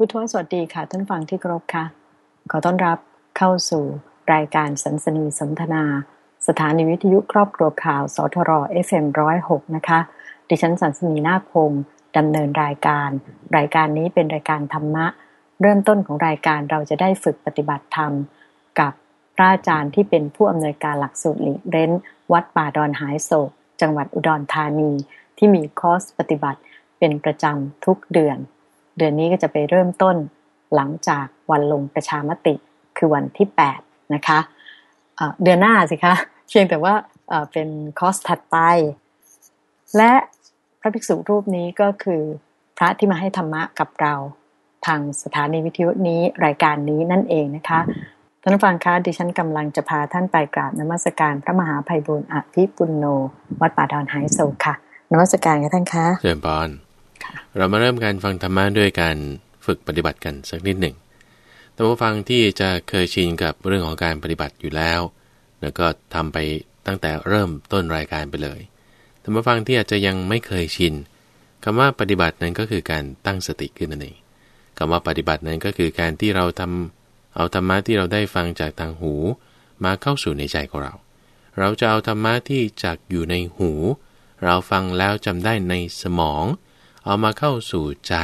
พุทธวสวัสดีค่ะท่านฟังที่เคารพค่ะ ขอต้อนรับเข้าสู่รายการสันสนีสนทนา สถานีวิทยุครอบครัวข่าวสทร FM106 นะคะ ดิฉันสันสนีนาคพงศ์ดำเนินรายการ รายการนี้เป็นรายการธรรมะ เริ่มต้นของรายการเราจะได้ฝึกปฏิบัติธรรม กับพระอาจารย์ที่เป็นผู้อำนวยการหลักสูตรหลีกเร้น วัดป่าดอนหายโศก จังหวัดอุดรธานี ที่มีคอร์สปฏิบัติเป็นประจำทุกเดือน เดือนนี้ก็จะไปเริ่มต้นหลังจากวันลงประชามติคือวันที่ 8 นะคะเเดือนหน้าสิคะเพียงแต่ว่าเป็นคอร์สถัดไป และพระภิกษุรูปนี้ก็คือพระที่มาให้ธรรมะกับเราทางสถานีวิทยุนี้รายการนี้นั่นเองนะคะท่านผู้ฟังคะดิฉันกำลังจะพาท่านไปกราบนมัสการพระมหาภัยบุญอภิปุณโน วัดป่าดอนไฮโซค่ะนมัสการค่ะท่านคะเจริญพร เรามาเริ่มการฟังธรรมะด้วยการฝึกปฏิบัติกันสักนิดหนึ่งท่านผู้ฟังที่จะเคยชินกับเรื่องของการปฏิบัติอยู่แล้วแล้วก็ทำไปตั้งแต่เริ่มต้นรายการไปเลยท่านผู้ฟังที่อาจจะยังไม่เคยชินคำว่าปฏิบัตินั้นก็คือการตั้งสติขึ้นนั่นเองคำว่าปฏิบัตินั้นก็คือการที่เราทำเอาธรรมะที่เราได้ฟังจากทางหู มาเข้าสู่ในใจของเรา เราจะเอาธรรมะที่จากอยู่ในหู เราฟังแล้วจำได้ในสมอง เอามาเข้าสู่ใจ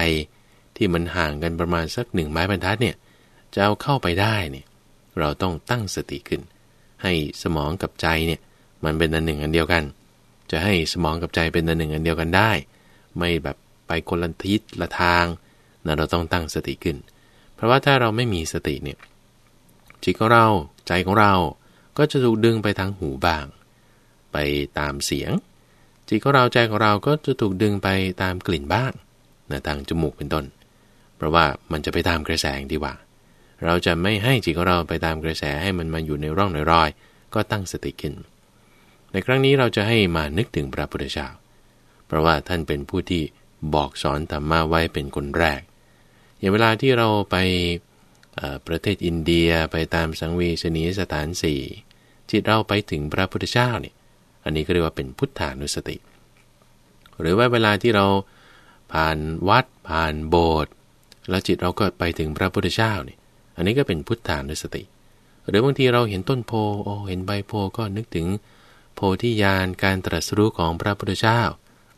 ที่มันห่างกันประมาณสักหนึ่งไม้บรรทัดเนี่ยจะเอาเข้าไปได้เนี่ยเราต้องตั้งสติขึ้น ให้สมองกับใจเนี่ยมันเป็นอันหนึ่งอันเดียวกัน จะให้สมองกับใจเป็นอันหนึ่งอันเดียวกันได้ ไม่แบบไปคนละทิศละทางนะเราต้องตั้งสติขึ้น เพราะว่าถ้าเราไม่มีสติเนี่ยจิตของเราใจของเราก็จะถูกดึงไปทางหูบ้าง ไปตามเสียง จิตของเราใจของเราก็จะถูกดึงไปตามกลิ่นบ้างนะทางจมูกเป็นต้น เพราะว่ามันจะไปตามกระแสดีกว่า เราจะไม่ให้จิตของเราไปตามกระแสให้มันมาอยู่ในร่องในรอย ก็ตั้งสติขึ้น ในครั้งนี้เราจะให้มานึกถึงพระพุทธเจ้า เพราะว่าท่านเป็นผู้ที่บอกสอนธรรมะไว้เป็นคนแรก อย่างเวลาที่เราไปประเทศอินเดียไปตามสังเวชนีสถานสี่จิตเราไปถึงพระพุทธเจ้าเนี่ย อันนี้ก็เรียกว่าเป็นพุทธานุสติ หรือว่าเวลาที่เราผ่านวัดผ่านโบสถ์แล้วจิตเราก็ไปถึงพระพุทธเจ้าเนี่ยอันนี้ก็เป็นพุทธานุสติ หรือบางทีเราเห็นต้นโพโอ้เห็นใบโพก็นึกถึงโพธิญาณการตรัสรู้ของพระพุทธเจ้า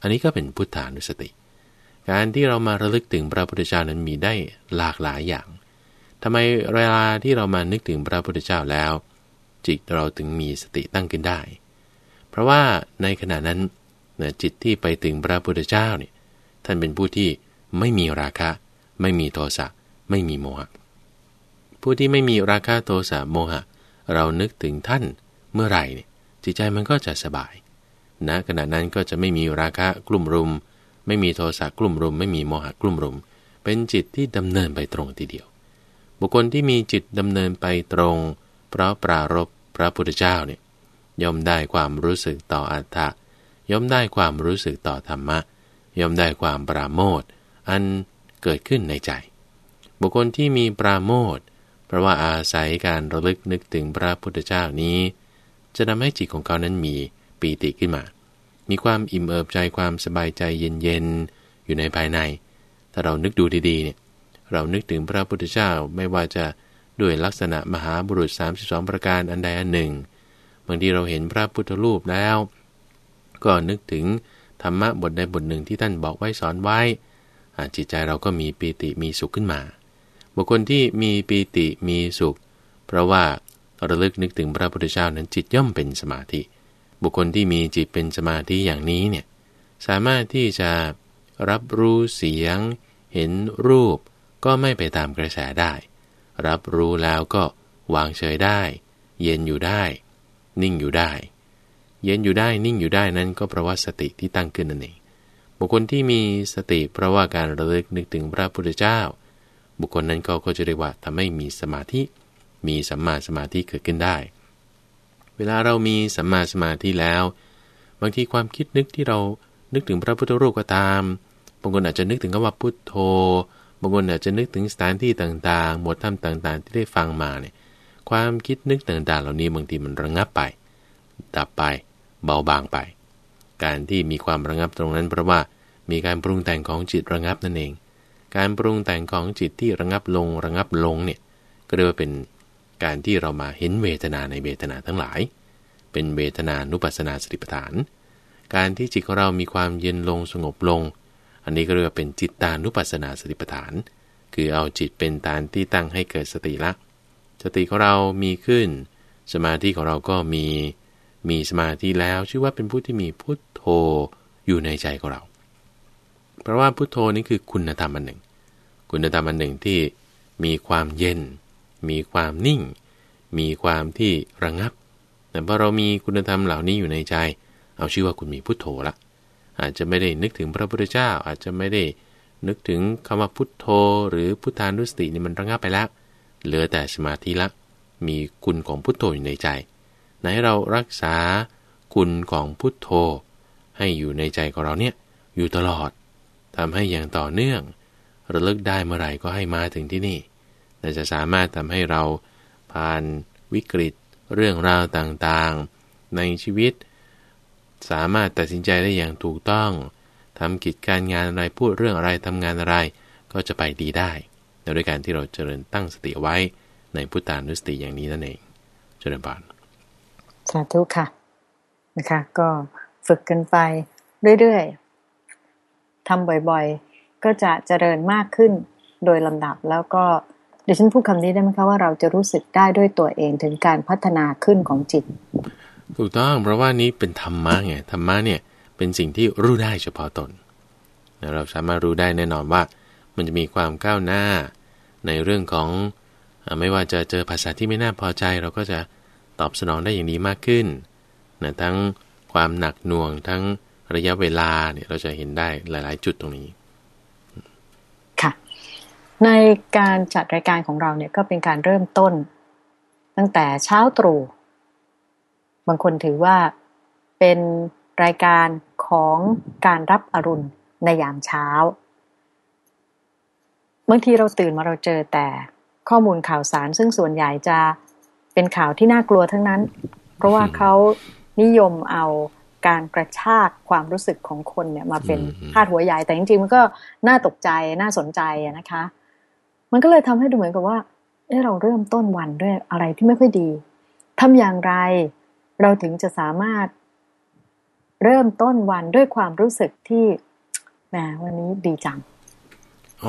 อันนี้ก็เป็นพุทธานุสติ การที่เรามาระลึกถึงพระพุทธเจ้านั้นมีได้หลากหลายอย่างทำไมเวลาที่เรามานึกถึงพระพุทธเจ้าแล้ว จิตเราถึงมีสติตั้งขึ้นได้ เพราะว่าในขณะนั้นจิตที่ไปถึงพระพุทธเจ้าเนี่ยท่านเป็นผู้ที่ไม่มีราคะ ไม่มีโทสะไม่มีโมหะ ผู้ที่ไม่มีราคะโทสะโมหะ เรานึกถึงท่านเมื่อไหร่เนี่ยจิตใจมันก็จะสบายณนะขณะนั้นก็จะไม่มีราคะกลุ่มรุม ไม่มีโทสะกลุ่มรุม ไม่มีโมหะกลุ่มรุม เป็นจิตที่ดำเนินไปตรงทีเดียว บุคคลที่มีจิตดำเนินไปตรง เพราะปรารบพระพุทธเจ้าเนี่ย ย่อมได้ความรู้สึกต่ออัตถะย่อมได้ความรู้สึกต่อธรรมะ ย่อมได้ความปราโมทอันเกิดขึ้นในใจ บุคคลที่มีปราโมทเพราะว่าอาศัยการระลึกนึกถึงพระพุทธเจ้านี้ จะทำให้จิตของเขานั้นมีปีติขึ้นมา มีความอิ่มเอิบใจความสบายใจเย็นๆอยู่ในภายใน ถ้าเรานึกดูดีๆเนี่ยเรานึกถึงพระพุทธเจ้าไม่ว่าจะด้วยลักษณะมหาบุรุษ 32 ประการอันใดอันหนึ่ง บางทีเราเห็นพระพุทธรูปแล้ว ก็นึกถึงธรรมะบทใดบทหนึ่งที่ท่านบอกไว้สอนไว้ จิตใจเราก็มีปีติมีสุขขึ้นมา บุคคลที่มีปีติมีสุข เพราะว่าระลึกนึกถึงพระพุทธเจ้านั้นจิตย่อมเป็นสมาธิ บุคคลที่มีจิตเป็นสมาธิอย่างนี้เนี่ยสามารถที่จะรับรู้เสียง เห็นรูป ก็ไม่ไปตามกระแสได้ รับรู้แล้วก็วางเฉยได้ เย็นอยู่ได้ นิ่งอยู่ได้ เย็นอยู่ได้นิ่งอยู่ได้นั้นก็เพราะว่าสติที่ตั้งขึ้นนั่นเองบุคคลที่มีสติเพราะว่าการระลึกนึกถึงพระพุทธเจ้า บุคคลนั้นก็ก็จะเรียกว่าทำให้มีสมาธิ มีสัมมาสมาธิเกิดขึ้นได้ เวลาเรามีสัมมาสมาธิแล้ว บางทีความคิดนึกที่เรานึกถึงพระพุทธรูปก็ตาม บางคนอาจจะนึกถึงคำว่าพุทโธ บางคนอาจจะนึกถึงสถานที่ต่างๆหมดธรรมต่างๆ ที่ได้ฟังมาเนี่ย ความคิดนึกต่างๆ เหล่านี้บางทีมันระงับไป ดับไป เบาบางไป การที่มีความระงับตรงนั้นเพราะว่ามีการปรุงแต่งของจิตระงับนั่นเอง การปรุงแต่งของจิตที่ระงับลงระงับลงเนี่ยก็เรียกว่าเป็นการที่เรามาเห็นเวทนาในเวทนาทั้งหลาย เป็นเวทนานุปัสนาสติปัฏฐาน การที่จิตของเรามีความเย็นลงสงบลง อันนี้ก็เรียกว่าเป็นจิตตานุปัสสนาสติปัฏฐาน คือเอาจิตเป็นฐานที่ตั้งให้เกิดสติละ สติของเรามีขึ้น สมาธิของเราก็มี มีสมาธิแล้วชื่อว่าเป็นผู้ที่มีพุทโธอยู่ในใจของเรา เพราะว่าพุทโธนี่คือคุณธรรมอันหนึ่ง คุณธรรมอันหนึ่งที่มีความเย็น มีความนิ่ง มีความที่ระงับ แต่พอเรามีคุณธรรมเหล่านี้อยู่ในใจ เอาชื่อว่าคุณมีพุทโธละ อาจจะไม่ได้นึกถึงพระพุทธเจ้าอาจจะไม่ได้นึกถึงคำว่าพุทโธ หรือพุทธานุสตินี่มันระงับไปแล้ว เหลือแต่สมาธิละ มีคุณของพุทโธอยู่ในใจ ไหนเรารักษาคุณของพุทโธ ให้อยู่ในใจของเราเนี่ยอยู่ตลอดทำให้อย่างต่อเนื่อง ระลึกได้เมื่อไหร่ก็ให้มาถึงที่นี่แต่จะสามารถทำให้เราผ่านวิกฤตเรื่องราวต่างๆ ในชีวิต สามารถตัดสินใจได้อย่างถูกต้องทำกิจการงานอะไรพูดเรื่องอะไรทำงานอะไร ก็จะไปดีได้ โดยการที่เราเจริญตั้งสติไว้ในพุทธานุสติอย่างนี้นั่นเอง เจริญบานสาธุค่ะนะคะ ก็ฝึกกันไปเรื่อยๆทำบ่อยๆ ก็จะเจริญมากขึ้นโดยลำดับแล้วก็เดี๋ยวฉันพูดคำนี้ได้ไหมคะว่าเราจะรู้สึกได้ด้วยตัวเองถึงการพัฒนาขึ้นของจิต ถูกต้องเพราะว่านี้เป็นธรรมะไงธรรมะเนี่ยเป็นสิ่งที่รู้ได้เฉพาะตน เราสามารถรู้ได้แน่นอนว่า มันจะมีความก้าวหน้า ในเรื่องของไม่ว่าจะเจอภาษาที่ไม่น่าพอใจ เราก็จะตอบสนองได้อย่างดีมากขึ้นนะทั้งความหนักหน่วงทั้งระยะเวลาเนี่ยเราจะเห็นได้หลาย ๆ จุดตรงนี้ค่ะ ในการจัดรายการของเราเนี่ยก็เป็นการเริ่มต้น ตั้งแต่เช้าตรู่บางคนถือว่าเป็นรายการของการรับอรุณในยามเช้า บางทีเราตื่นมาเราเจอแต่ข้อมูลข่าวสาร ซึ่งส่วนใหญ่จะเป็นข่าวที่น่ากลัวทั้งนั้น เพราะว่าเขานิยมเอาการกระชากความรู้สึกของคนเนี่ยมาเป็นพาดหัวใหญ่แต่จริงๆมันก็น่าตกใจน่าสนใจนะคะ มันก็เลยทำให้ดูเหมือนกับว่าเออเราเริ่มต้นวันด้วยอะไรที่ไม่ค่อยดีทำอย่างไรเราถึงจะสามารถเริ่มต้นวันด้วยความรู้สึกที่แหมวันนี้ดีจัง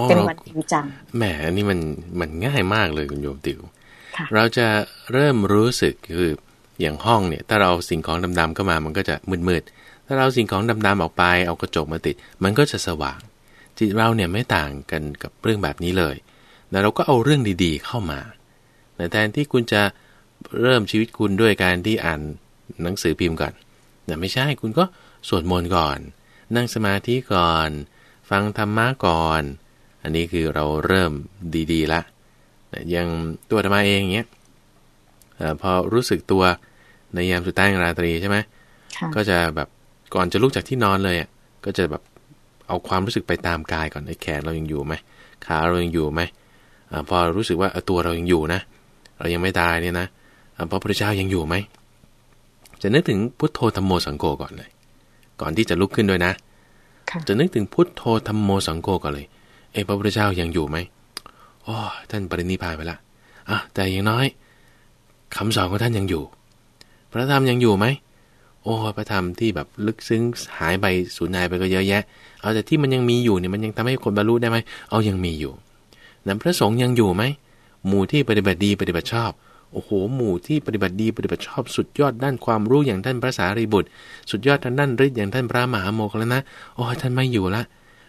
เป็นวันดีจังแหมอันนี้มันมันง่ายมากเลยคุณโยมติวเราจะเริ่มรู้สึกคืออย่างห้องเนี่ย ถ้าเราสิ่งของดำๆเข้ามามันก็จะมืดๆถ้าเราสิ่งของดำๆออกไป เอากระจกมาติด มันก็จะสว่าง จิตเราเนี่ยไม่ต่างกันกับเรื่องแบบนี้เลยแต่เราก็เอาเรื่องดีๆเข้ามาแต่แทนที่คุณจะเริ่มชีวิตคุณด้วยการที่อ่านหนังสือพิมพ์ก่อนแต่ไม่ใช่คุณก็สวดมนต์ก่อน นั่งสมาธิก่อน ฟังธรรมะก่อน อันนี้คือเราเริ่มดีๆละอย่างตัวธรรมาเองเนี้ยพอรู้สึกตัวในยามสุดท้ายของราตรีใช่ไหมก็จะแบบก่อนจะลุกจากที่นอนเลยอะก็จะแบบเอาความรู้สึกไปตามกายก่อนไอ้แขนเรายังอยู่ไหมขาเรายังอยู่ไหมอพอรู้สึกว่าตัวเรายังอยู่นะ เรายังไม่ตายเนี่ยนะพระพุทธเจ้ายังอยู่ไหมจะนึกถึงพุทโธธรรมโมสังโฆก่อนเลย ก่อนที่จะลุกขึ้นด้วยนะ จะนึกถึงพุทโธธรรมโมสังโฆก่อนเลย เอพระพุทธเจ้ายังอยู่ไหมโอ้ท่านปรินิพานไปละอะแต่อย่างน้อยคำสอนของท่านยังอยู่ พระธรรมยังอยู่ไหมโอ้พระธรรมที่แบบลึกซึ้งหายไปสูญหายไปก็เยอะแยะ เอาแต่ที่มันยังมีอยู่เนี่ยมันยังทำให้คนบรรลุได้ไหมเอายังมีอยู่นั้นพระสงฆ์ยังอยู่ไหมหมู่ที่ปฏิบัติดีปฏิบัติชอบโอ้โห หมู่ที่ปฏิบัติดีปฏิบัติชอบสุดยอดด้านความรู้อย่างท่านพระสารีบุตร สุดยอดทางด้านฤทธิ์อย่างท่านพระมหาโมกแล้วนะ โอ้ท่านไม่อยู่ละ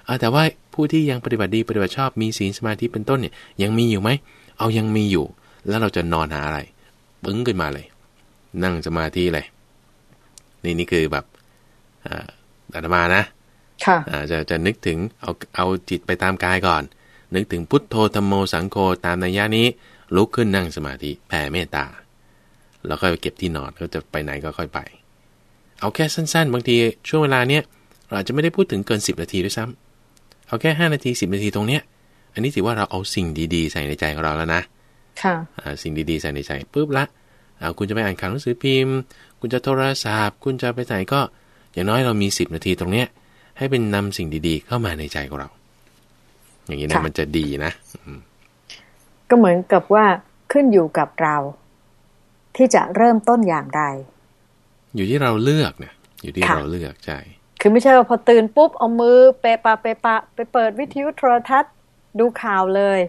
เอาแต่ว่าผู้ที่ยังปฏิบัติดีปฏิบัติชอบมีศีลสมาธิเป็นต้นเนี่ยยังมีอยู่ไหม เอายังมีอยู่ แล้วเราจะนอนหาอะไรปึ้งขึ้นมาเลย นั่งสมาธิเลย นี่นี่คือแบบอาตมานะค่ะจะจะนึกถึงเอาเอาจิตไปตามกายก่อน นึกถึงพุทโธธรรมโมสังโฆตามนัยยะนี้ ลุกขึ้นนั่งสมาธิแผ่เมตตา แล้วก็ไปเก็บที่นอนก็จะไปไหนก็ค่อยไป เอาแค่สั้น ๆ บางทีช่วงเวลาเนี้ยเราอาจจะไม่ได้พูดถึงเกิน 10 นาทีด้วยซ้ำ เอาแค่5นาที10นาทีตรงเนี้ย อันนี้ถือว่าเราเอาสิ่งดีๆ ใส่ในใจของเราแล้วนะ ค่ะสิ่งดีๆ ใส่ในใจปุ๊บละเอาคุณจะไปอ่านข่าวหนังสือพิมพ์ คุณจะโทรศัพท์ คุณจะไปไหนก็ อย่างน้อยเรามี10นาทีตรงเนี้ย ให้เป็นนำสิ่งดีๆ เข้ามาในใจของเรา อย่างนี้นะมันจะดีนะก็เหมือนกับว่าขึ้นอยู่กับเรา ที่จะเริ่มต้นอย่างไร อยู่ที่เราเลือกนะอยู่ที่เราเลือกใช่ คือไม่ใช่ว่าพอตื่นปุ๊บเอามือเปปะเปปะ ไปเปิดวิทยุโทรทัศน์ดูข่าวเลย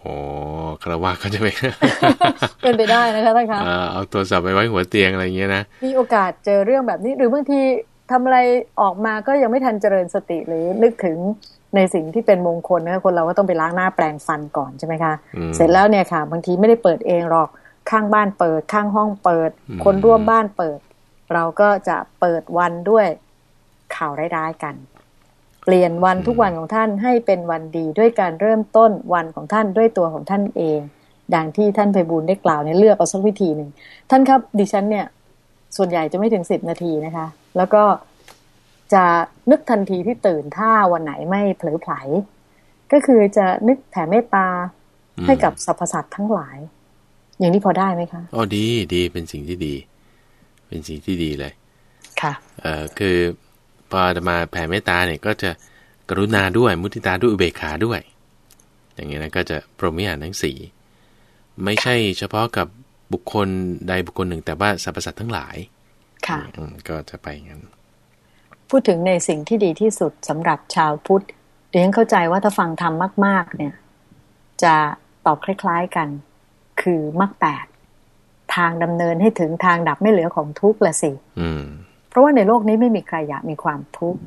โอ้คารวะเขาจะไปเป็นไปได้นะคะท่านคะเอาตัวสับไปไว้หัวเตียงอะไรเงี้ยนะมีโอกาสเจอเรื่องแบบนี้ หรือบางทีทำอะไรออกมาก็ยังไม่ทันเจริญสติหรือนึกถึงในสิ่งที่เป็นมงคลนะคนเราก็ต้องไปล้างหน้าแปรงฟันก่อนใช่ไหมคะเสร็จแล้วเนี่ยค่ะบางทีไม่ได้เปิดเองหรอกข้างบ้านเปิด ข้างห้องเปิด คนร่วมบ้านเปิด เราก็จะเปิดวันด้วย ข่าวร้ายๆกัน เปลี่ยนวันทุกวันของท่านให้เป็นวันดีด้วยการเริ่มต้นวันของท่านด้วยตัวของท่านเอง ดังที่ท่านไพบูลได้กล่าวในเลือกเอาสักวิธีหนึ่งท่านครับดิฉันเนี่ย ส่วนใหญ่จะไม่ถึงสิบนาทีนะคะ แล้วก็จะนึกทันทีที่ตื่นถ้าวันไหนไม่เผลอไผลก็คือจะนึกแผ่เมตตาให้กับสรรพสัตว์ทั้งหลาย อย่างนี้พอได้ไหมคะอ๋อดีดีเป็นสิ่งที่ดี เป็นสิ่งที่ดีเลย ค่ะ เอ่อคือ พอจะมาแผ่เมตตาเนี่ยก็จะกรุณาด้วยมุติตาด้วยอุเบกขาด้วย อย่างเงี้ยนะก็จะพรหมิหารทั้งสี่ไม่ใช่เฉพาะกับบุคคลใดบุคคลหนึ่งแต่ว่าสรรพสัตว์ทั้งหลาย ค่ะก็จะไปงั้น พูดถึงในสิ่งที่ดีที่สุดสำหรับชาวพุทธเดี๋ยวเข้าใจว่าถ้าฟังธรรมมาก ๆ เนี่ย จะตอบคล้าย ๆกัน คือมรรคแปดทางดำเนินให้ถึงทางดับไม่เหลือของทุกข์ละสิ เพราะว่าในโลกนี้ไม่มีใครอยากมีความทุกข์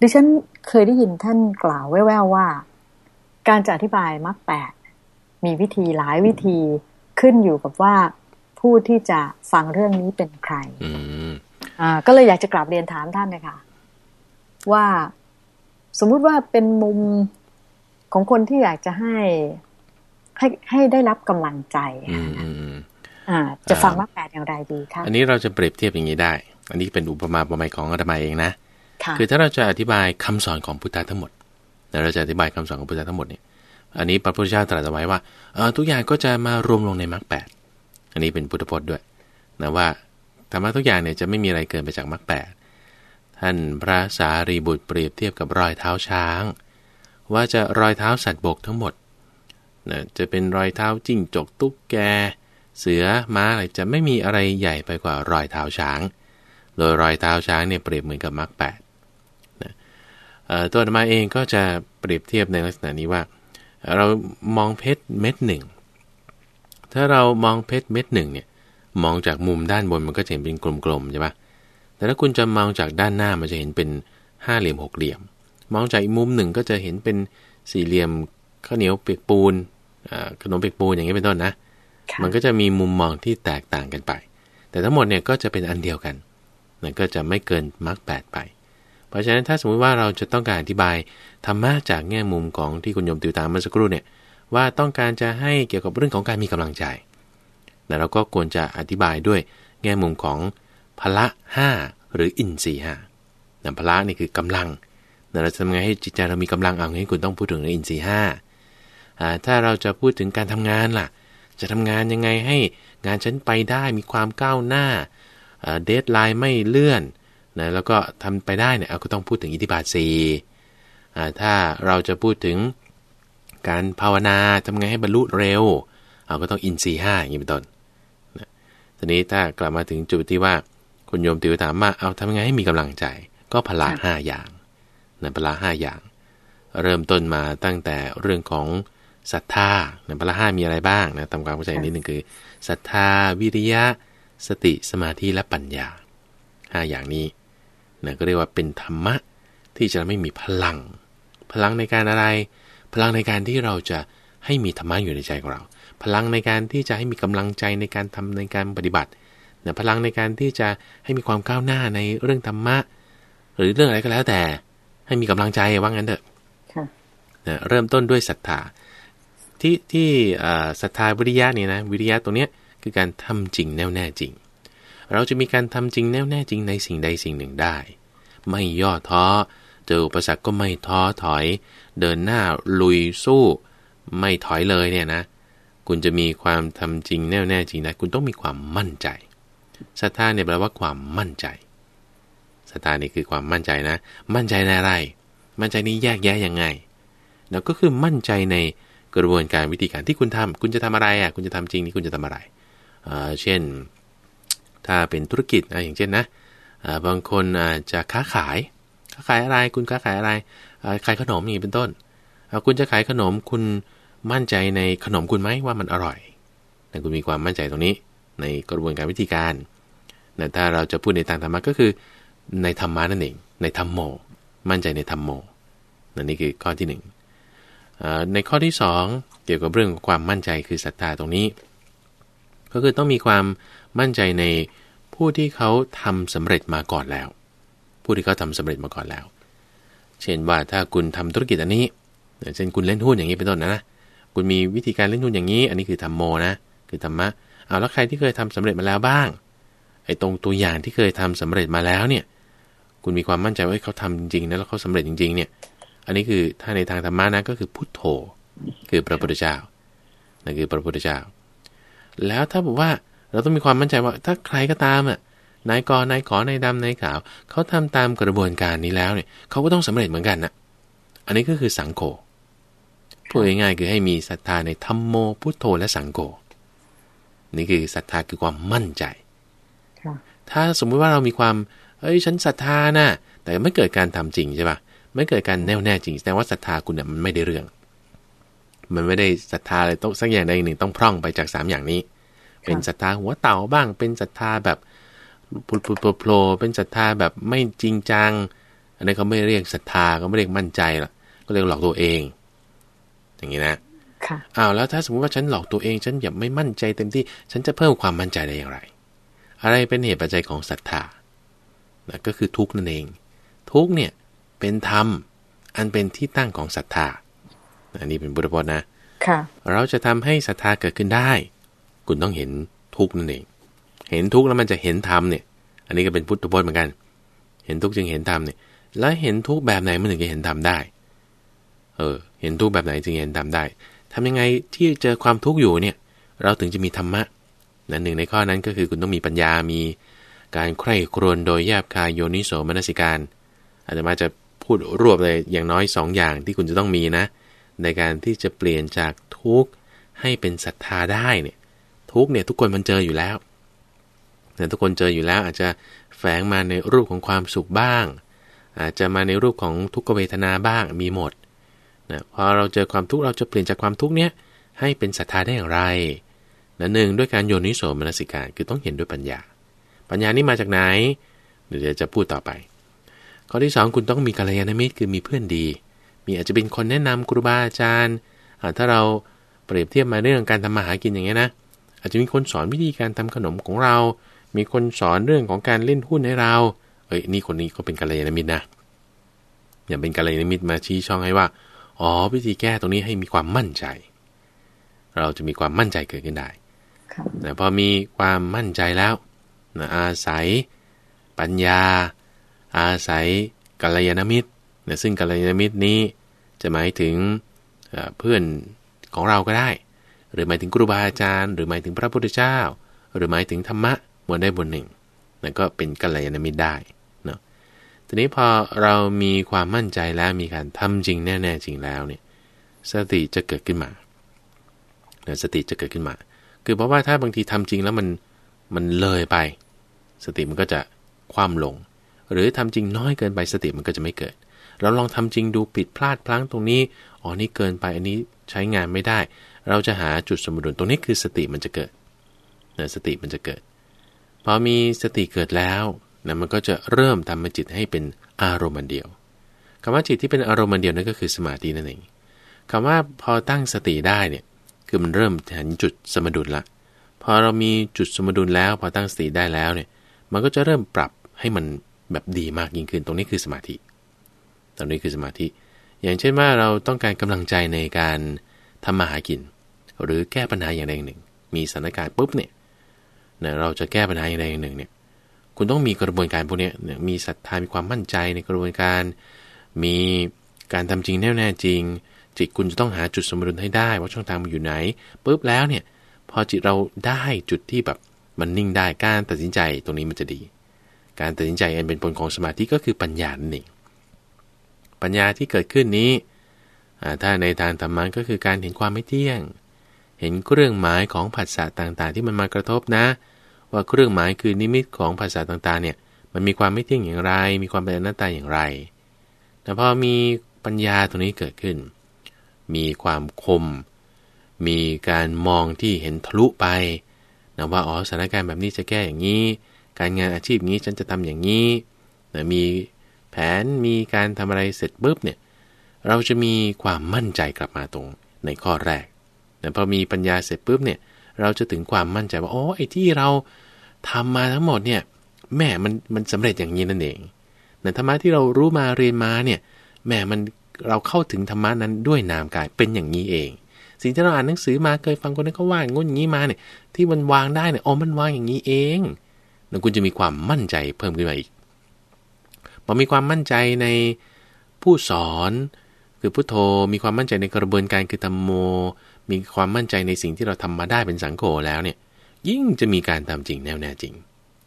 ดิฉันเคยได้ยินท่านกล่าวแว่วๆว่า การจะอธิบายมรรคแปดมีวิธีหลายวิธีขึ้นอยู่กับว่าผู้ที่จะฟังเรื่องนี้เป็นใครอ่า ก็เลยอยากจะกลับเรียนถามท่านนะคะว่าสมมุติว่าเป็นมุมของคนที่อยากจะให้ให้ให้ได้รับกำลังใจอ่า จะฟังมากแปดอย่างไรดีคะอันนี้เราจะเปรียบเทียบอย่างนี้ได้ อันนี้เป็นอุปมาอุปไมยของอาตมาเองนะคือถ้าเราจะอธิบายคำสอนของพุทธะทั้งหมดเราจะอธิบายคำสอนของพุทธะทั้งหมดเนี่ยอันนี้พระพุทธเจ้าตรัสไว้ว่าเออทุกอย่างก็จะมารวมลงในมรรคแปดอันนี้เป็นพุทธพจน์ด้วยนะว่าธรรมะทุกอย่างเนี่ยจะไม่มีอะไรเกินไปจากมรรคแปดท่านพระสารีบุตรเปรียบเทียบกับรอยเท้าช้าง ว่าจะรอยเท้าสัตว์บกทั้งหมดนะจะเป็นรอยเท้าจิ้งจกตุ๊กแก เสือม้าอะไรจะไม่มีอะไรใหญ่ไปกว่ารอยเท้าช้าง โดยรอยเท้าช้างเนี่ยเปรียบเหมือนกับมรรคแปดนะตัวธรรมาเองก็จะเปรียบเทียบในลักษณะนี้ว่า เรามองเพชรเม็ดหนึ่ง ถ้าเรามองเพชรเม็ดหนึ่งเนี่ยมองจากมุมด้านบนมันก็จะเห็นเป็นกลมๆใช่ปะแต่ถ้าคุณจะมองจากด้านหน้ามันจะเห็นเป็นห้าเหลี่ยมหกเหลี่ยม มองจากอีกมุมหนึ่งก็จะเห็นเป็นสี่เหลี่ยมข้าวเหนียวเปียกปูนขนมเปียกปูนอย่างนี้เป็นต้นนะ มันก็จะมีมุมมองที่แตกต่างกันไป แต่ทั้งหมดเนี่ยก็จะเป็นอันเดียวกัน นั่นก็จะไม่เกินมรรคแปดไป เพราะฉะนั้นถ้าสมมุติว่าเราจะต้องการอธิบายธรรมะจากแง่มุมของที่คุณโยมติวตามเมื่อสักครู่เนี่ยว่าต้องการจะให้เกี่ยวกับเรื่องของการมีกำลังใจแต่เราก็ควรจะอธิบายด้วยแง่มุมของพละห้าหรืออินทรีห้านะพละนี่คือกำลังเราจะทำไงให้จิตใจเรามีกำลังเอางี้คุณต้องพูดถึงในอินทรีห้าถ้าเราจะพูดถึงการทำงานล่ะ จะทำงานยังไงให้งานฉันไปได้มีความก้าวหน้า เดทไลน์ไม่เลื่อนนะแล้วก็ทำไปได้เนี่ยเราก็ต้องพูดถึงอิทธิบาทสีถ้าเราจะพูดถึงการภาวนาทำไงให้บรรลุเร็วเราก็ต้องอินทรีห้าอย่างนี้เป็นต้นทีนี้ถ้ากลับมาถึงจุดที่ว่าคุณโยมติวถามว่าเอาทำยังไงให้มีกำลังใจ ก็พละห้าอย่างนะพละห้าอย่าง เริ่มต้นมาตั้งแต่เรื่องของศรัทธานะพละห้ามีอะไรบ้างนะตามความเข้าใจนิดหนึ่งคือศรัทธาวิริยะ สติสมาธิและปัญญาห้าอย่างนี้นะก็เรียกว่าเป็นธรรมะที่จะไม่มีพลัง พลังในการอะไร พลังในการที่เราจะให้มีธรรมะอยู่ในใจของเรา พลังในการที่จะให้มีกำลังใจในการทำในการปฏิบัตินะพลังในการที่จะให้มีความก้าวหน้าในเรื่องธรรมะ หรือเรื่องอะไรก็แล้วแต่ ให้มีกำลังใจว่างั้นเถอะนะเริ่มต้นด้วยศรัทธาที่ที่ศรัทธาวิริยะนี่นะวิริยะตรงเนี้ย คือการทำจริงแน่วแน่จริง เราจะมีการทำจริงแน่วแน่จริงในสิ่งใดสิ่งหนึ่งได้ ไม่ย่อท้อ เจออุปสรรคก็ไม่ท้อถอย เดินหน้าลุยสู้ ไม่ถอยเลยเนี่ยนะ คุณจะมีความทำจริงแน่วแน่จริงนะคุณต้องมีความมั่นใจศรัทธาเนี่ยแปลว่าความมั่นใจศรัทธานี่คือความมั่นใจนะ มั่นใจในอะไร มั่นใจนี้แยกแยะยังไง แล้วก็คือมั่นใจในกระบวนการวิธีการที่คุณทำคุณจะทำอะไรอะ คุณจะทำจริงนี่คุณจะทำอะไร เช่น ถ้าเป็นธุรกิจนะอย่างเช่นนะบางคนอาจจะค้าขาย ค้าขายอะไร คุณค้าขายอะไรขายขนมนี่เป็นต้น คุณจะขายขนมคุณมั่นใจในขนมคุณไหมว่ามันอร่อยแต่คุณมีความมั่นใจตรงนี้ ในกระบวนการวิธีการแต่ถ้าเราจะพูดในทางธรรมะก็คือในธรรมะนั่นเอง ในธรรมโม มั่นใจในธรรมโมนั่นนี่คือข้อที่1ในข้อที่ 2 เกี่ยวกับเรื่องความมั่นใจคือศรัทธาตรงนี้ ก็คือต้องมีความมั่นใจในผู้ที่เขาทำสำเร็จมาก่อนแล้ว ผู้ที่เขาทำสำเร็จมาก่อนแล้ว เช่นว่าถ้าคุณทำธุรกิจอันนี้เช่นคุณเล่นหุ้นอย่างนี้เป็นต้นนะนะ คุณมีวิธีการเล่นหุ้นอย่างนี้ อันนี้คือธรรมโมนะ คือธรรมะ เอาแล้วใครที่เคยทำสำเร็จมาแล้วบ้าง ไอ้ตรงตัวอย่างที่เคยทำสำเร็จมาแล้วเนี่ย คุณมีความมั่นใจว่าเขาทำจริงๆนะแล้วเขาสำเร็จจริง ๆ เนี่ย อันนี้คือถ้าในทางธรรมะนะก็คือพุทโธ คือพระพุทธเจ้า นั่นคือพระพุทธเจ้า แล้วถ้าบอกว่าเราต้องมีความมั่นใจว่าถ้าใครก็ตามอะนายกนายขอนายดำนายขาวเขาทำตามกระบวนการนี้แล้วเนี่ยเขาก็ต้องสำเร็จเหมือนกันนะอันนี้ก็คือสังโฆพูดง่ายๆคือให้มีศรัทธาในธรรมโมพุทโธและสังโฆนี่คือศรัทธาคือความมั่นใจถ้าสมมุติว่าเรามีความเอ้ยฉันศรัทธานะแต่ไม่เกิดการทำจริงใช่ปะไม่เกิดการแน่วแน่จริงแสดงว่าศรัทธาคุณเนี่ยมันไม่ได้เรื่อง มันไม่ได้ศรัทธาอะไรต้องสักอย่างใดหนึ่งต้องพร่องไปจากสามอย่างนี้ เป็นศรัทธาหัวเต่าบ้าง เป็นศรัทธาแบบพุลพุลโผล่เป็นศรัทธาแบบไม่จริงจัง อันนี้เขาไม่เรียกศรัทธาก็ไม่เรียกมั่นใจละก็เรียกหลอกตัวเอง อย่างนี้นะอ้าวแล้วถ้าสมมติว่าฉันหลอกตัวเองฉันอย่าไม่มั่นใจเต็มที่ ฉันจะเพิ่มความมั่นใจได้อย่างไร อะไรเป็นเหตุปัจจัยของศรัทธานะก็คือทุกนั่นเอง ทุกเนี่ยเป็นธรรมอันเป็นที่ตั้งของศรัทธา อันนี้เป็นบุตรพจน์นะค่ะ เราจะทำให้ศรัทธาเกิดขึ้นได้ คุณต้องเห็นทุกนั่นเอง เห็นทุกแล้วมันจะเห็นธรรมเนี่ย อันนี้ก็เป็นพุทธพจน์เหมือนกัน เห็นทุกจึงเห็นธรรมเนี่ย แล้วเห็นทุกแบบไหนมันถึงจะเห็นธรรมได้ เออ เห็นทุกแบบไหนจึงเห็นธรรมได้ทำยังไงที่เจอความทุกข์อยู่เนี่ย เราถึงจะมีธรรมะนั่นหนึ่งในข้อนั้นก็คือคุณต้องมีปัญญา มีการใคร่ครวญโดยแยบคายโยนิโสมนสิการอาจจะมาจะพูดรวบเลยอย่างน้อย 2ออย่างที่คุณจะต้องมีนะ ในการที่จะเปลี่ยนจากทุกข์ให้เป็นศรัทธาได้เนี่ยทุกเนี่ยทุกคนมันเจออยู่แล้วแต่ทุกคนเจออยู่แล้วอาจจะแฝงมาในรูปของความสุขบ้าง อาจจะมาในรูปของทุกขเวทนาบ้างมีหมดนะพอเราเจอความทุกข์เราจะเปลี่ยนจากความทุกข์เนี้ยให้เป็นศรัทธาได้อย่างไรนะหนึ่งด้วยการโยนิโสมนสิการคือต้องเห็นด้วยปัญญา ปัญญานี้มาจากไหน เดี๋ยวจะพูดต่อไป ข้อที่ 2 คุณต้องมีกัลยาณมิตรคือมีเพื่อนดี มีอาจจะเป็นคนแนะนำครูบาอาจารย์ถ้าเราเปรียบเทียบมาเรื่องการทำมาหากินอย่างเงี้ยนะ อาจจะมีคนสอนวิธีการทำขนมของเรา มีคนสอนเรื่องของการเล่นหุ้นให้เรา เอ้ยนี่คนนี้ก็เป็นกัลยาณมิตรนะอย่าเป็นกัลยาณมิตรมาชี้ช่องให้ว่า อ๋อวิธีแก้ตรงนี้ให้มีความมั่นใจ เราจะมีความมั่นใจเกิดขึ้นได้แต่พอมีความมั่นใจแล้วนะอาศัย ปัญญา อาศัยกัลยาณมิตร นะซึ่งกัลยาณมิตรนี้จะหมายถึงเพื่อนของเราก็ได้ หรือหมายถึงครูบาอาจารย์ หรือหมายถึงพระพุทธเจ้า หรือหมายถึงธรรมะบนได้บนหนึ่งนั่นก็เป็นกัลยาณมิตรได้ทีนี้พอเรามีความมั่นใจแล้วมีการทำจริงแน่ ๆ จริงแล้วเนี่ยสติจะเกิดขึ้นมาสติจะเกิดขึ้นมา คือเพราะว่าถ้าบางทีทำจริงแล้วมันมันเลยไป สติมันก็จะคว่ำลง หรือทำจริงน้อยเกินไปสติมันก็จะไม่เกิดเเราลองทำจริงดูผิดพลาดพลั้งตรงนี้อ๋อนี่เกินไปอันนี้ใช้งานไม่ได้ เราจะหาจุดสมดุลตรงนี้คือสติมันจะเกิดสติมันจะเกิดพอมีสติเกิดแล้วนะมันก็จะเริ่มทำจิตให้เป็นอารมณ์เดียวคำว่าจิตที่เป็นอารมณ์เดียวนั่นก็คือสมาธินั่นเองคำว่าพอตั้งสติได้เนี่ยคือมันเริ่มเห็นจุดสมดุลละพอเรามีจุดสมดุลแล้วพอตั้งสติได้แล้วเนี่ยมันก็จะเริ่มปรับให้มันแบบดีมากยิ่งขึ้น ตรงนี้คือสมาธิ ตรงนี้คือสมาธิ อย่างเช่นว่าเราต้องการกำลังใจในการทำมาหากิน หรือแก้ปัญหาอย่างใดอย่างหนึ่ง มีสถานการณ์ปุ๊บเนี่ยเราจะแก้ปัญหาอย่างใดอย่างหนึ่งเนี่ยคุณต้องมีกระบวนการพวกนี้มีศรัทธามีความมั่นใจในกระบวนการ มีการทำจริงแน่แน่จริง จิตคุณจะต้องหาจุดสมดุลให้ได้ว่าช่องทางมันอยู่ไหนปุ๊บแล้วเนี่ยพอจิตเราได้จุดที่แบบมันนิ่งได้การตัดสินใจตรงนี้มันจะดี การตัดสินใจอันเป็นผลของสมาธิก็คือปัญญานั่นเอง ปัญญาที่เกิดขึ้นนี้ถ้าในทางธรรมะก็คือการเห็นความไม่เที่ยง เห็นเครื่องหมายของผัสสะต่างๆ ที่มันมากระทบนะ ว่าเครื่องหมายคือนิมิตของผัสสะต่างๆเนี่ยมันมีความไม่เที่ยงอย่างไร มีความเป็นอนัตตาอย่างไร แต่พอมีปัญญาตรงนี้เกิดขึ้น มีความคม มีการมองที่เห็นทะลุไปนะว่าอ๋อสถานการณ์แบบนี้จะแก้อย่างนี้ การงานอาชีพนี้ฉันจะทำอย่างนี้นะมี แผนมีการทำอะไรเสร็จปุ๊บเนี่ยเราจะมีความมั่นใจกลับมาตรงในข้อแรกแต่พอมีปัญญาเสร็จปุ๊บเนี่ยเราจะถึงความมั่นใจว่าโอ้ไอ้ที่เราทำมาทั้งหมดเนี่ยแม่มันมันสำเร็จอย่างนี้นั่นเองแต่ธรรมะที่เรารู้มาเรียนมาเนี่ยแม่มันเราเข้าถึงธรรมะนั้นด้วยนามกายเป็นอย่างนี้เอง สิ่งที่เราอ่านหนังสือมาเคยฟังคนนั้นเขาว่าอย่างงี้มาเนี่ยที่มันวางได้เนี่ยอ๋อมันวางอย่างนี้เองแล้วคุณจะมีความมั่นใจเพิ่มขึ้นมาอีก พอมีความมั่นใจในผู้สอน คือพุทโธ มีความมั่นใจในกระบวนการคือธรรมโม มีความมั่นใจในสิ่งที่เราทำมาได้เป็นสังโฆแล้วเนี่ย ยิ่งจะมีการทำจริงแน่แน่จริง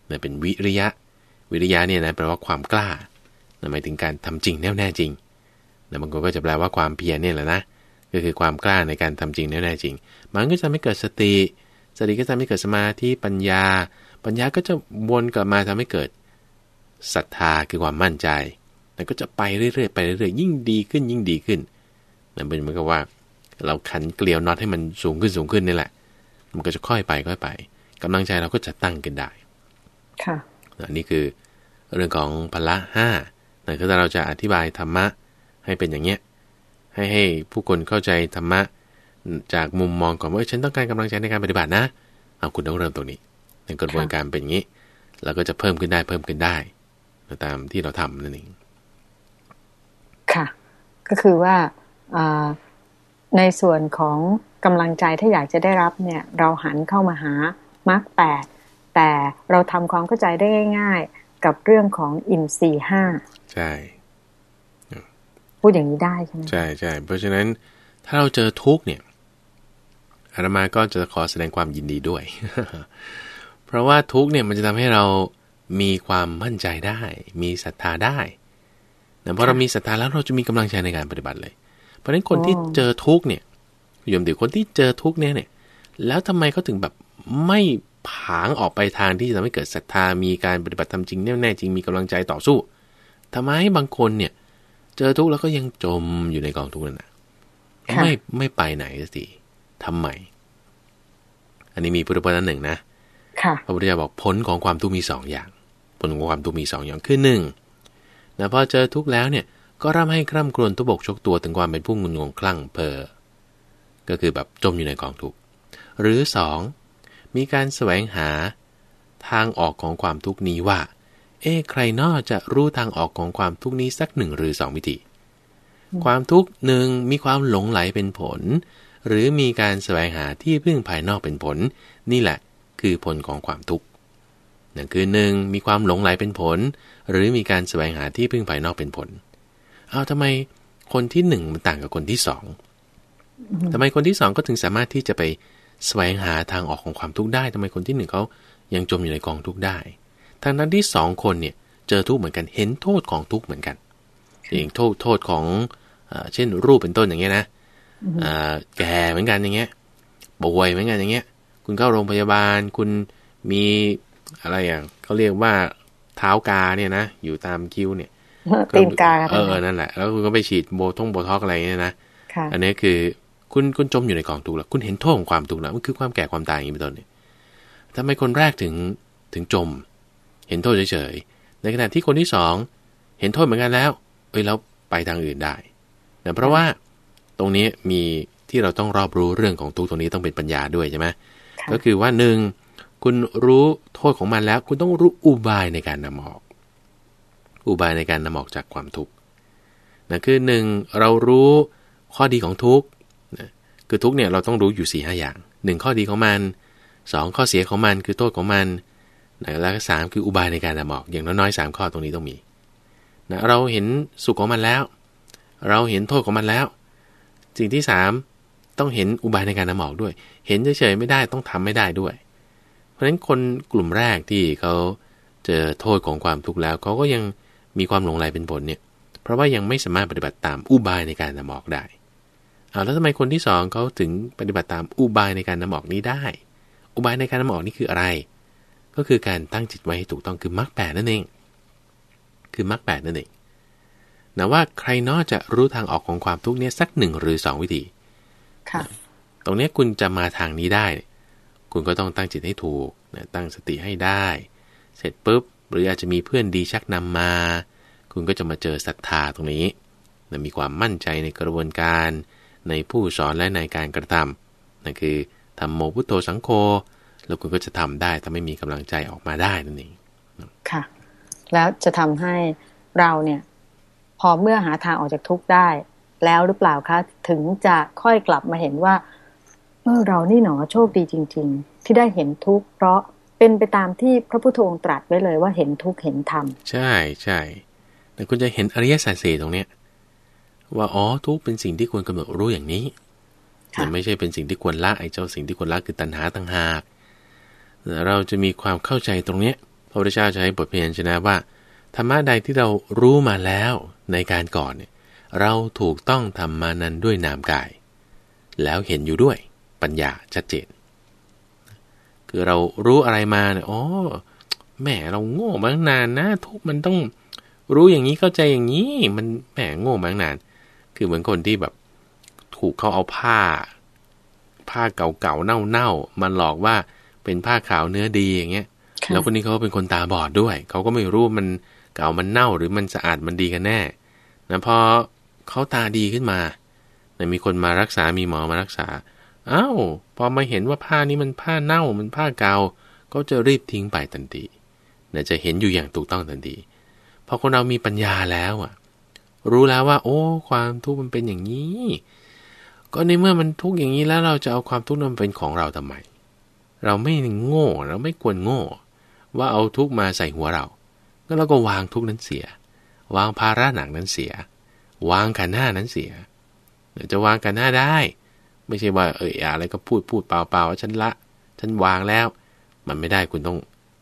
นะเป็นวิริยะ วิริยะเนี่ยนะแปลว่าความกล้านะหมายถึงการทำจริงแน่แน่จริงนะบางคนก็จะแปลว่าความเพียรเนี่ยแหละนะ ก็คือความกล้าในการทำจริงแน่แน่จริง มันก็จะไม่เกิดสติ สติก็จะไม่เกิดสมาธิปัญญา ปัญญาก็จะวนกลับมาทำให้เกิด ศรัทธาคือความมั่นใจแล้วก็จะไปเรื่อยๆไปเรื่อยๆยิ่งดีขึ้นยิ่งดีขึ้นนั่นเป็นเหมือนกับว่า เราขันเกลียวน็อตให้มันสูงขึ้นสูงขึ้นนี่แหละ มันก็จะค่อยไปค่อยไปกำลังใจเราก็จะตั้งกันได้ ค่ะอันนี้คือเรื่องของพละห้าแต่ถ้าเราจะอธิบายธรรมะให้เป็นอย่างเนี้ยให้ให้ผู้คนเข้าใจธรรมะจากมุมมองก่อนว่าฉันต้องการกำลังใจในการปฏิบัตินะ เอาคุณต้องเริ่มตรงนี้ในกระบวนการเป็นอย่างนี้ แล้วก็จะเพิ่มขึ้นได้เพิ่มขึ้นได้ ตามที่เราทำนั่นเองค่ะ ก็คือว่าในส่วนของกำลังใจถ้าอยากจะได้รับเนี่ย เราหันเข้ามาหามรรคแปดแต่เราทำความเข้าใจได้ง่าย ๆ กับเรื่องของอินทรีห้าใช่พูดอย่างนี้ได้ใช่ไหมใช่ใช่เพราะฉะนั้นถ้าเราเจอทุกเนี่ยอาตมาก็จะขอแสดงความยินดีด้วย เพราะว่าทุกเนี่ยมันจะทำให้เรา มีความมั่นใจได้ มีศรัทธาได้แต่พอเรามีศรัทธาแล้วเราจะมีกำลังใจในการปฏิบัติเลย เพราะฉะนั้นคนที่เจอทุกเนี่ยยมดิคนที่เจอทุกเนี่ยเนี่ย แล้วทำไมเขาถึงแบบไม่ผางออกไปทางที่จะทำให้เกิดศรัทธา มีการปฏิบัติทำจริงแน่แน่จริงมีกำลังใจต่อสู้ทำไมบางคนเนี่ย เจอทุกข์แล้วก็ยังจมอยู่ในกองทุกข์นั่นนะไม่ไม่ไปไหนสิทำไม อันนี้มีพุทธพจน์หนึ่งนะ พระพุทธเจ้าบอกผลของความทุกข์มีสองอย่าง ผลของความทุกข์มีสองอย่างคือหนึ่งนะพอเจอทุกข์แล้วเนี่ยก็ร่ำให้คร่ำครวญทุบกชกตัวถึงความเป็นผู้งุนงงคลั่งเพอก็คือแบบจมอยู่ในกองทุกข์หรือสองมีการแสวงหาทางออกของความทุกข์นี้ว่า เอ๊ใครนอจะรู้ทางออกของความทุกข์นี้สักหนึ่งหรือสองวิความทุกข์หนึ่งมีความหลงไหลเป็นผล หรือมีการแสวงหาที่พึ่งภายนอกเป็นผล นี่แหละ คือผลของความทุกข์นั่นคือหนึ่งมีความหลงไหลเป็นผล หรือมีการแสวงหาที่พึ่งภายนอกเป็นผล เอาทำไมคนที่หนึ่งมันต่างกับคนที่สองทำไมคนที่สองก็ถึงสามารถที่จะไปแสวงหาทางออกของความทุกข์ได้ทำไมคนที่หนึ่งเขายังจมอยู่ในกองทุกข์ได้ทางนั้นที่สองคนเนี่ยเจอทุกข์เหมือนกันเห็นโทษของทุกข์เหมือนกันอย่างโทษโทษของเช่นรูปเป็นต้นอย่างเงี้ยนะแก่เหมือนกันอย่างเงี้ยป่วยเหมือนกันอย่างเงี้ย คุณเข้าโรงพยาบาล คุณมีอะไรอย่างเขาเรียกว่าเท้ากาเนี่ยนะอยู่ตามคิ้วเนี่ยตีนกาเออนั่นแหละ แล้วคุณก็ไปฉีดโบทงโบท็อกอะไรเนี่ยนะอันนี้คือคุณคุณจมอยู่ในกองทุกข์แล้วคุณเห็นโทษของความทุกข์แล้วมันคือความแก่ความตายอย่างนี้เป็นต้นเนี่ยทำไมคนแรกถึงถึงจม เห็นโทษเฉยๆในขณะที่คนที่สองเห็นโทษเหมือนกันแล้ว เอ้ยแล้วไปทางอื่นได้แต่เพราะว่าตรงนี้มีที่เราต้องรอบรู้เรื่องของทุกตรงนี้ต้องเป็นปัญญาด้วยใช่ไหม ก็คือว่าหนึ่งคุณรู้โทษของมันแล้ว คุณต้องรู้อุบายในการนำออก อุบายในการนำออกจากความทุกข์นั่นคือหนึ่งเรารู้ข้อดีของทุกข์คือทุกเนี่ยเราต้องรู้อยู่4ีหอย่างหนึ่งข้อดีของมัน 2 ข้อเสียของมันคือโทษของมันแล้วก็สามคืออุบายในการละหมอกอย่างน้อยๆสามข้อตรงนี้ต้องมีนะเราเห็นสุขของมันแล้ว เราเห็นโทษของมันแล้ว สิ่งที่3 ต้องเห็นอุบายในการละหมอกด้วย เห็นเฉยๆไม่ได้ต้องทำไม่ได้ด้วย เพราะฉะนั้นคนกลุ่มแรกที่เขาเจอโทษของความทุกข์แล้วเขาก็ยังมีความหลงไหลเป็นผลเนี่ย เพราะว่ายังไม่สามารถปฏิบัติตามอุบายในการละหมอกได้เอาแล้วทำไมคนที่สองเขาถึงปฏิบัติตามอุบายในการนำออกนี้ได้ อุบายในการนำออกนี่คืออะไร ก็คือการตั้งจิตไว้ให้ถูกต้องคือมรรคแปดนั่นเอง คือมรรคแปดนั่นเองนะว่าใครนอกจะรู้ทางออกของความทุกข์เนี่ยสักหนึ่งหรือสองวิธี ตรงนี้คุณจะมาทางนี้ได้ คุณก็ต้องตั้งจิตให้ถูกนะตั้งสติให้ได้ เสร็จปุ๊บ หรืออาจจะมีเพื่อนดีชักนำมา คุณก็จะมาเจอศรัทธาตรงนี้นะมีความมั่นใจในกระบวนการในผู้สอนและในการกระทำนั่นคือทำโมพุทโธสังโฆแล้วคุณก็จะทำได้ถ้าไม่มีกำลังใจออกมาได้นั่นเองค่ะ แล้วจะทำให้เราเนี่ย พอเมื่อหาทางออกจากทุกข์ได้ แล้วหรือเปล่าคะ ถึงจะค่อยกลับมาเห็นว่าเออเรานี่หนอโชคดีจริง ๆ ที่ได้เห็นทุกข์เพราะเป็นไปตามที่พระพุทธองค์ตรัสไว้เลยว่าเห็นทุกข์เห็นธรรม ใช่ใช่แต่คุณจะเห็นอริยสัจสี่ตรงเนี้ยว่าอ๋อทุกข์เป็นสิ่งที่ควรกำหนดรู้อย่างนี้ค่ะแต่ไม่ใช่เป็นสิ่งที่ควรละไอ้เจ้าสิ่งที่ควรละคือตัณหาต่างหากเราจะมีความเข้าใจตรงเนี้ยพระพุทธเจ้าจะให้บทเพียนชนะว่าธรรมะใดที่เรารู้มาแล้วในการก่อนเนี่ย เราถูกต้องทำมานั้นด้วยนามกาย แล้วเห็นอยู่ด้วยปัญญาชัดเจน คือเรารู้อะไรมาเนี่ยอ๋อแหมเราโง่มาตั้งนานนะทุกข์มันต้องรู้อย่างนี้เข้าใจอย่างนี้ มันแหมโง่มาตั้งนาน คือเหมือนคนที่แบบถูกเขาเอาผ้า ผ้าเก่าๆเน่าๆมันหลอกว่าเป็นผ้าขาวเนื้อดีอย่างเงี้ยค่ะแล้วคนนี้เขาก็เป็นคนตาบอดด้วย เขาก็ไม่รู้ว่ามันเก่ามันเน่าหรือมันสะอาดมันดีกันแน่นะพอ เขาตาดีขึ้นมานะมีคนมารักษา มีหมอมารักษา อ้าว พอมาเห็นว่าผ้านี้มันผ้าเน่า มันผ้าเก่าก็จะรีบทิ้งไปทันทีนะจะเห็นอยู่อย่างถูกต้องทันที พอคนเรามีปัญญาแล้วอะ รู้แล้วว่า โอ้ ความทุกข์มันเป็นอย่างนี้ ก็ในเมื่อมันทุกข์อย่างนี้แล้วเราจะเอาความทุกข์นั้นเป็นของเราทำไม เราไม่โง่ เราไม่ควรโง่ ว่าเอาทุกข์มาใส่หัวเรางั้นเราก็วางทุกข์นั้นเสีย วางภาระหนักนั้นเสีย วางขันธ์หน้านั้นเสียเดี๋ยวจะวางขันธ์หน้าได้ ไม่ใช่ว่าเอออะไรก็พูดพูดเปล่าๆว่าฉันละ ฉันวางแล้ว มันไม่ได้คุณต้อง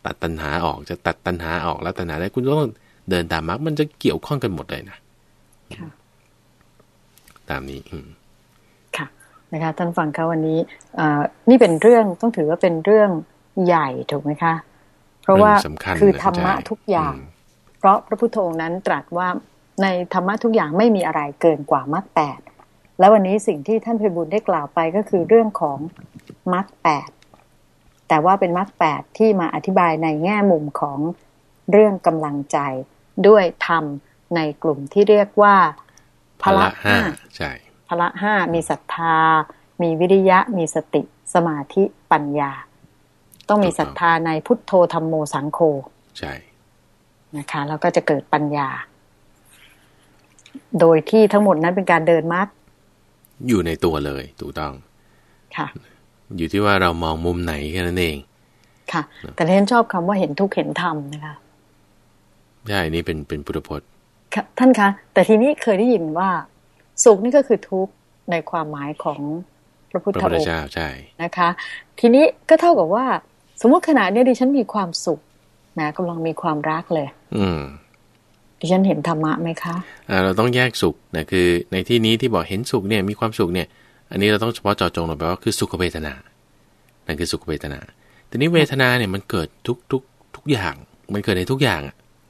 ตัดตัณหาออกจะตัดตัณหาออกแล้วตัณหาได้คุณก็ต้องเดินตามมรรคมันจะเกี่ยวข้องกันหมดเลยนะค่ะตามนี้ อืมค่ะนะคะท่านฟังคะวันนี้อ่านี่เป็นเรื่องต้องถือว่าเป็นเรื่องใหญ่ถูกไหมคะ เพราะว่าเรื่องสำคัญคือนะธรรมะใช่ทุกอย่างอืมเพราะพระพุทธองค์นั้นตรัสว่า ในธรรมะทุกอย่างไม่มีอะไรเกินกว่ามรรคแปดและวันนี้สิ่งที่ท่านเพบุญได้กล่าวไปก็คือเรื่องของมรรคแปดแต่ว่าเป็นมรรคแปดที่มาอธิบายในแง่มุมของเรื่องกำลังใจ ด้วยธรรมในกลุ่มที่เรียกว่าพละห้าใช่พละห้ามีศรัทธา มีวิริยะ มีสติ สมาธิปัญญา ต้องมีศรัทธาในพุทโธธรรมโมสังโฆใช่นะคะแล้วก็จะเกิดปัญญา โดยที่ทั้งหมดนั้นเป็นการเดินมรรคอยู่ในตัวเลย ถูกต้องค่ะ อยู่ที่ว่าเรามองมุมไหนแค่นั้นเอง ค่ะ แต่ที่ฉันชอบคำว่าเห็นทุกข์เห็นธรรมนะคะใช่นี่เป็นเป็นพุทธพจน์ค่ะท่านคะ แต่ทีนี้เคยได้ยินว่า สุขนี่ก็คือทุกข์ในความหมายของพระพุทพระธพุทธองค์เจ้าใช่นะคะ ทีนี้ก็เท่ากับว่า สมมติขณะเนี้ยดิฉันมีความสุขนะกำลังมีความรักเลย อืม ดิฉันเห็นธรรมะไหมคะอ่าเราต้องแยกสุขนะคือในที่นี้ที่บอกเห็นสุขเนี่ยมีความสุขเนี่ย อันนี้เราต้องเฉพาะเจาะจงลงไปว่าคือสุขเวทนา นั่นคือสุขเวทนา ทีนี้เวทนาเนี่ยมันเกิดทุกทุกทุกอย่าง มันเกิดในทุกอย่าง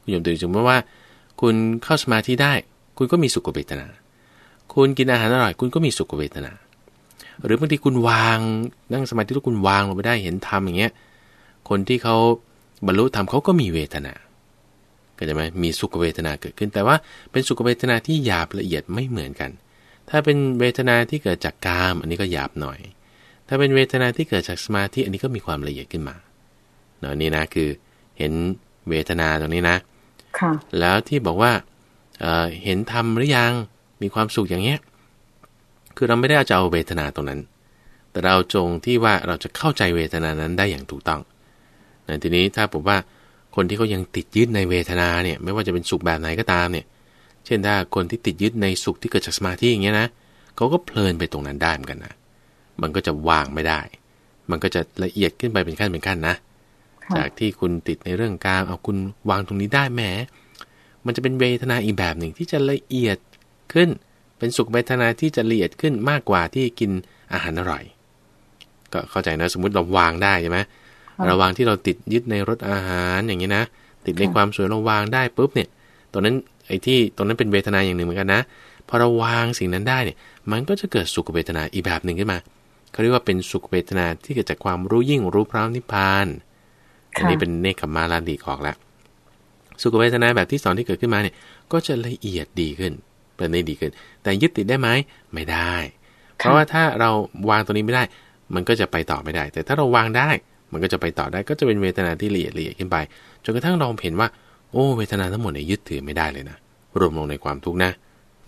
คุณโยมตื่นสมมติว่า คุณเข้าสมาธิได้ คุณก็มีสุขเวทนา คุณกินอาหารอร่อย คุณก็มีสุขเวทนา หรือบางทีคุณวางนั่งสมาธิแล้วคุณวางลงไปได้เห็นธรรมอย่างเงี้ย คนที่เขาบรรลุธรรมเขาก็มีเวทนา ก็จะไหมมีสุขเวทนาเกิดขึ้น แต่ว่าเป็นสุขเวทนาที่หยาบละเอียดไม่เหมือนกัน ถ้าเป็นเวทนาที่เกิดจากกาม อันนี้ก็หยาบหน่อย ถ้าเป็นเวทนาที่เกิดจากสมาธิอันนี้ก็มีความละเอียดขึ้นมาเนาะนี่นะคือเห็นเวทนาตรงนี้นะค่ะแล้วที่บอกว่าเอ่อเห็นธรรมหรือยังมีความสุขอย่างเงี้ยคือเราไม่ได้เอาจะเอาเวทนาตรงนั้น แต่เราจงที่ว่าเราจะเข้าใจเวทนานั้นได้อย่างถูกต้องนะทีนี้ถ้าผมว่า คนที่เขายังติดยึดในเวทนาเนี่ย ไม่ว่าจะเป็นสุขแบบไหนก็ตามเนี่ย เช่นถ้าคนที่ติดยึดในสุขที่เกิดจากสมาธิอย่างเงี้ยนะเขาก็เพลินไปตรงนั้นได้เหมือนกันนะมันก็จะวางไม่ได้ มันก็จะละเอียดขึ้นไปเป็นขั้นเป็นขั้นนะค่ะจากที่คุณติดในเรื่องการเอาคุณวางตรงนี้ได้แหมมันจะเป็นเวทนาอีกแบบหนึ่งที่จะละเอียดขึ้น เป็นสุขเวทนาที่จะละเอียดขึ้นมากกว่าที่กินอาหารอร่อย ก็เข้าใจนะสมมติเราวางได้ใช่ไหมเราวางที่เราติดยึดในรสอาหารอย่างนี้นะ ติดในความสวยเราวางได้ปุ๊บเนี่ยตอนนั้นไอ้ที่ตรงนั้นเป็นเวทนาอย่างหนึ่งเหมือนกันนะพอเราวางสิ่งนั้นได้เนี่ย มันก็จะเกิดสุขเวทนาอีกแบบหนึ่งขึ้นมาเขาเรียกว่าเป็นสุขเวทนาที่เกิดจากความรู้ยิ่งรู้พร้อมนิพพาน อันนี้เป็นเนคขมาลาดีออกแล้วสุขเวทนาแบบที่สองที่เกิดขึ้นมาเนี่ย ก็จะละเอียดดีขึ้น เป็นได้ดีขึ้น แต่ยึดติดได้ไหมไม่ได้ เพราะว่าถ้าเราวางตัวนี้ไม่ได้ มันก็จะไปต่อไม่ได้ แต่ถ้าเราวางได้ มันก็จะไปต่อได้ก็จะเป็นเวทนาที่ละเอียดละเอียดขึ้นไปจนกระทั่งเราเห็นว่า โอ้เวทนาทั้งหมดเนี่ยยึดถือไม่ได้เลยนะรวมลงในความทุกข์นะ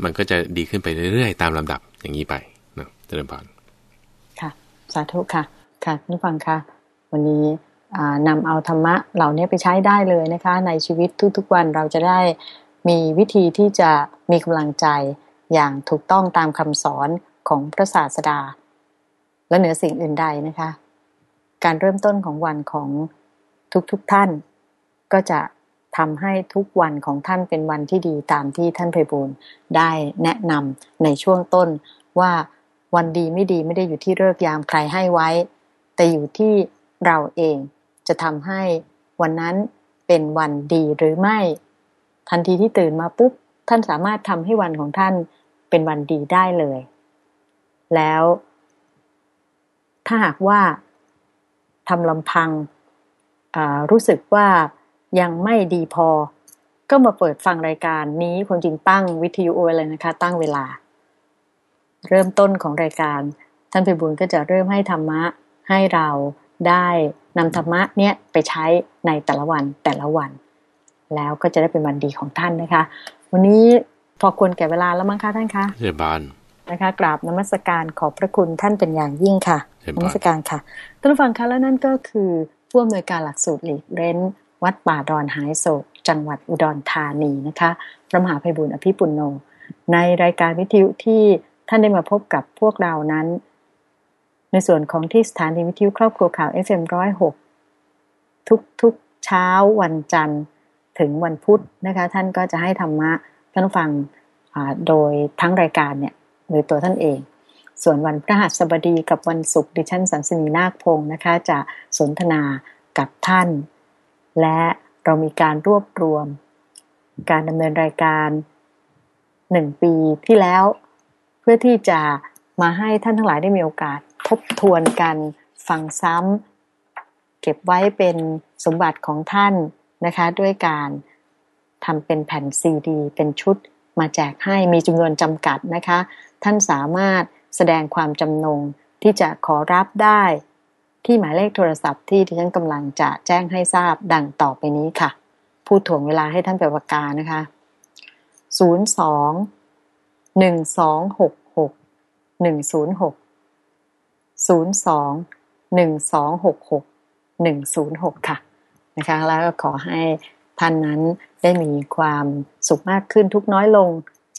มันก็จะดีขึ้นไปเรื่อยๆ ตามลำดับอย่างนี้ไปนะเจริญพรค่ะ สาธุค่ะค่ะท่านฟังค่ะ วันนี้นำเอาธรรมะเหล่านี้ไปใช้ได้เลยนะคะ ในชีวิตทุกๆวันเราจะได้มีวิธีที่จะมีกำลังใจอย่างถูกต้องตามคำสอนของพระศาสดา และเหนือสิ่งอื่นใดนะคะ การเริ่มต้นของวันของทุกๆทท่าน ก็จะทำให้ทุกวันของท่านเป็นวันที่ดีตามที่ท่านเพบูลได้แนะนำในช่วงต้นว่าวันดีไม่ดีไม่ได้อยู่ที่เลิกยามใครให้ไว้ แต่อยู่ที่เราเองจะทำให้วันนั้นเป็นวันดีหรือไม่ ทันทีที่ตื่นมาปุ๊บท่านสามารถทำให้วันของท่านเป็นวันดีได้เลย แล้ว ถ้าหากว่า ทำลำพังรู้สึกว่ายังไม่ดีพอ ก็มาเปิดฟังรายการนี้คนจริงตั้งวิทยุเลยนะคะ ตั้งเวลา เริ่มต้นของรายการ ท่านพิบูลก็จะเริ่มให้ธรรมะให้เราได้นำธรรมะเนี้ยไปใช้ในแต่ละวันแต่ละวัน แล้วก็จะได้เป็นวันดีของท่านนะคะ วันนี้พอควรแก่เวลาแล้วมั้งคะท่านคะเจบาน นะคะ กราบนมัสการขอบพระคุณท่านเป็นอย่างยิ่งค่ะนมัสการค่ะท่านผู้ฟังคะแล้วนั่นก็คือผู้อำนวยการหลักสูตรหลีกเร้น วัดป่าดอนหายโศก จังหวัดอุดรธานีนะคะพระมหาภัยบุญอภิปุโน ในรายการวิทยุที่ท่านได้มาพบกับพวกเรานั้น ในส่วนของที่สถานีวิทยุครอบครัวข่าว FM106 ทุกทุกเช้าวันจันทร์ถึงวันพุธนะคะ ท่านก็จะให้ธรรมะท่านฟังโดยทั้งรายการเนี่ย โดยตัวท่านเอง ส่วนวันพระหัสบดีกับวันศุกร์ดิฉันสันสนีนาคพงศ์นะคะ จะสนทนากับท่าน และเรามีการรวบรวม การดำเนินรายการหนึ่งปีที่แล้ว เพื่อที่จะมาให้ท่านทั้งหลายได้มีโอกาสทบทวนกันฟังซ้ำเก็บไว้เป็นสมบัติของท่านนะคะ ด้วยการทำเป็นแผ่นซีดี เป็นชุด มาแจกให้มีจำนวนจำกัดนะคะ ท่านสามารถแสดงความจำนงที่จะขอรับได้ที่หมายเลขโทรศัพท์ที่ที่ฉันกำลังจะแจ้งให้ทราบดังต่อไปนี้ค่ะ พูดถ่วงเวลาให้ท่านไปประกานะคะ 02 1266 106ศูนย์สองหนึ่งสองหกหกหนึ่งศูนย์หกค่ะนะคะ แล้วก็ขอให้ ท่านนั้นได้มีความสุขมากขึ้นทุกน้อยลง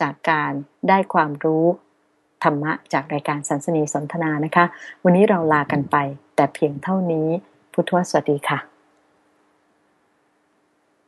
จากการได้ความรู้ธรรมะจากรายการสันสนีสนทนานะคะ วันนี้เราลากันไป แต่เพียงเท่านี้ พุทธวสวัสดีค่ะ